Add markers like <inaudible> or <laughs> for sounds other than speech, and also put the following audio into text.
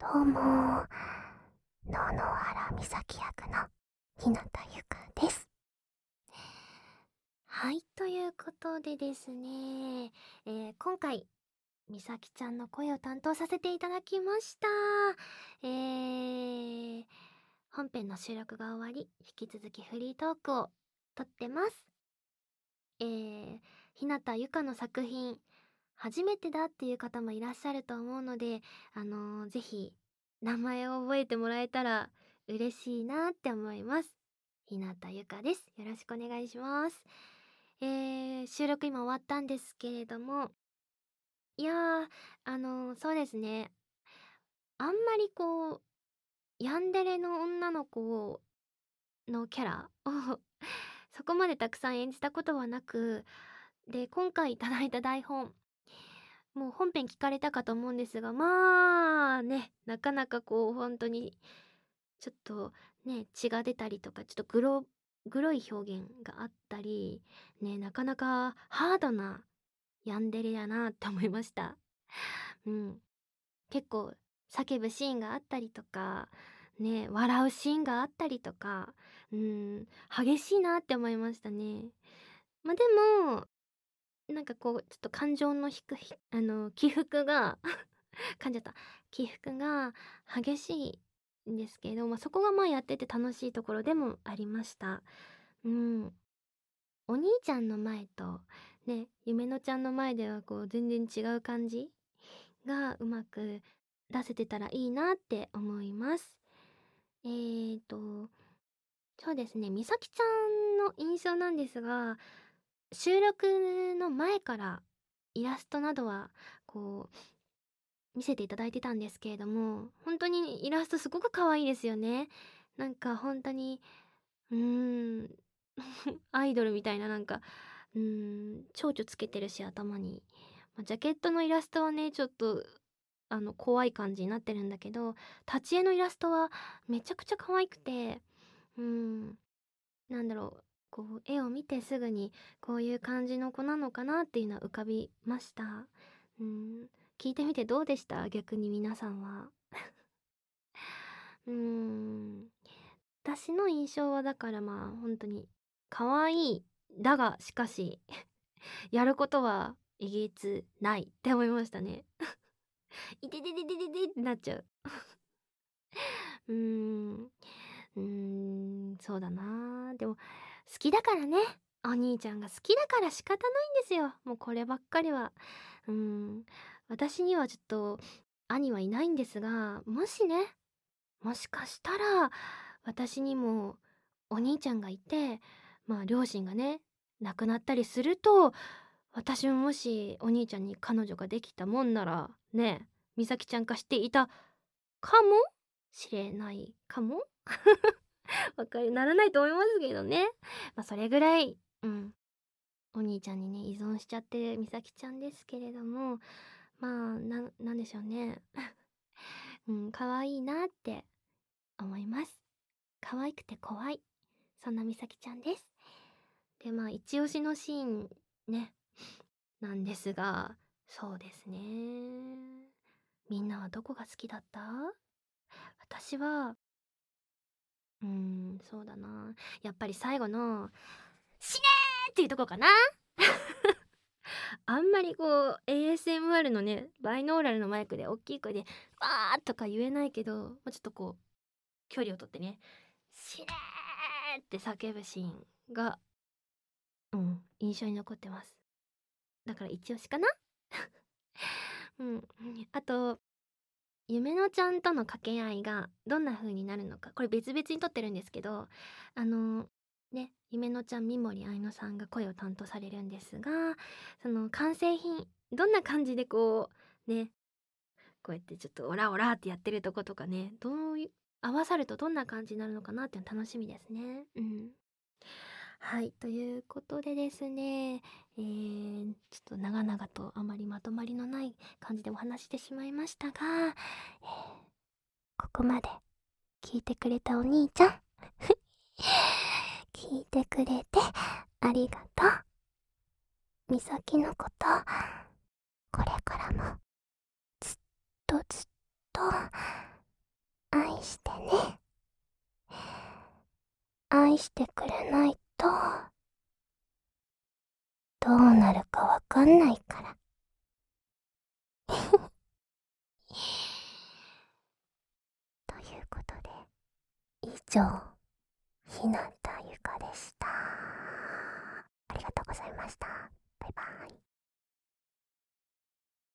どうも、野々原美咲役の日向ゆかです。はい、ということでですね、えー、今回、美咲ちゃんの声を担当させていただきました。えー、本編の収録が終わり、引き続きフリートークを撮ってます。えー、日向ゆかの作品、初めてだっていう方もいらっしゃると思うので、あのー、ぜひ名前を覚えてもらえたら嬉しいなって思います。日向ゆかです。よろしくお願いします。えー、収録今終わったんですけれども、いやー、あのー、そうですね。あんまりこう、ヤンデレの女の子のキャラを <laughs> そこまでたくさん演じたことはなく、で、今回いただいた台本、もう本編聞かれたかと思うんですが、まあね、なかなかこう本当に、ちょっとね、血が出たりとか、ちょっとグロ、グロい表現があったり、ね、なかなかハードなヤンデレやなって思いました。うん。結構叫ぶシーンがあったりとか、ね、笑うシーンがあったりとか、うん、激しいなって思いましたね。まあでも、なんかこうちょっと感情の低いあの起伏が <laughs> 噛んじた。起伏が激しいんですけど、まあ、そこがまあやってて楽しいところでもありました。うん。お兄ちゃんの前とね夢のちゃんの前ではこう全然違う感じがうまく出せてたらいいなって思います。えーとそうですね美咲ちゃんの印象なんですが収録の前からイラストなどはこう見せていただいてたんですけれども本当にイラストすごく可愛いですよね。なんか本当にうーん <laughs> アイドルみたいななんかうーん蝶々つけてるし頭に、まあ、ジャケットのイラストはねちょっとあの怖い感じになってるんだけど立ち絵のイラストはめちゃくちゃ可愛くてうんなんだろう。こう絵を見てすぐにこういう感じの子なのかなっていうのは浮かびました。うん。聞いてみてどうでした？逆に皆さんは。<laughs> うん。私の印象はだからまあ本当に可愛いだがしかし <laughs> やることはえげつないって思いましたね。<laughs> いててててててってなっちゃう。うーん。うーんそうだな。でも好きだからね。お兄ちゃんが好きだから仕方ないんですよ。もうこればっかりは。うん。私にはちょっと兄はいないんですがもしねもしかしたら私にもお兄ちゃんがいてまあ両親がね亡くなったりすると私ももしお兄ちゃんに彼女ができたもんならね美咲ちゃん化していたかもしれないかも。<laughs> わかりならないと思いますけどね。まあ、それぐらい、うん。お兄ちゃんにね、依存しちゃってる美咲ちゃんですけれども、まあ、な、なんでしょうね。<laughs> うん、可愛いなって思います。可愛くて怖い。そんな美咲ちゃんです。で、まあ、一押しのシーンね、なんですが、そうですね。みんなはどこが好きだった？私はうん、そうだな。やっぱり最後の、死ねーっていうとこかな <laughs> あんまりこう ASMR のねバイノーラルのマイクで大きい声で「わー」とか言えないけどもうちょっとこう距離をとってね「死ねー!」って叫ぶシーンがうん印象に残ってますだから一押しかな <laughs> うんあと夢のちゃんとの掛け合いがどんな風になるのかこれ別々に撮ってるんですけどあのね夢のちゃん三森愛乃さんが声を担当されるんですがその完成品どんな感じでこうねこうやってちょっとオラオラってやってるとことかねどう合わさるとどんな感じになるのかなっていうの楽しみですね。うん。はい、ということでですね、えー、ちょっと長々とあまりまとまりのない感じでお話してしまいましたが、えー、ここまで聞いてくれたお兄ちゃん、<laughs> 聞いてくれてありがとう。美咲のこと、これからもずっとずっと愛してね。愛してくれないどうなるかわかんないから。<laughs> ということで、以上、ひなたゆかでした。ありがとうございました。バイバイ。